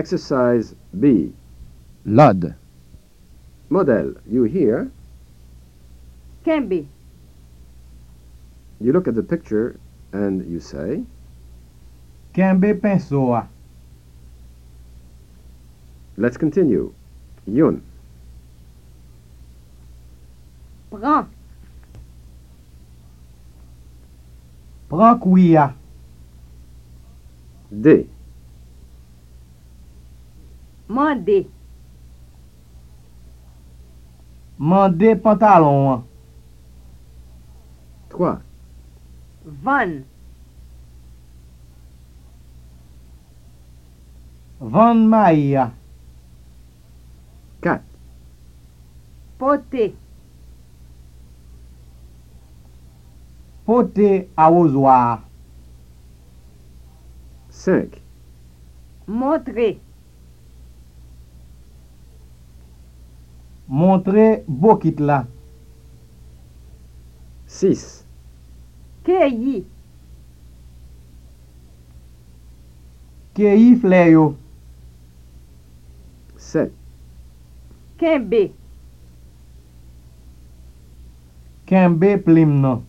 Exercise B. Lod. Model. You hear. Can be. You look at the picture and you say. Kembe be a. Let's continue. Yun. Prend. Pran koui a. De. Mande. Mande pantalon an. Trois. Van. Van may a. Quatre. Pote. Pote arrosoir. Cinq. Montre. Montre bokit la. 6. Keyi. Keyi fleyo. 7. Kenbe. Kenbe plim nan.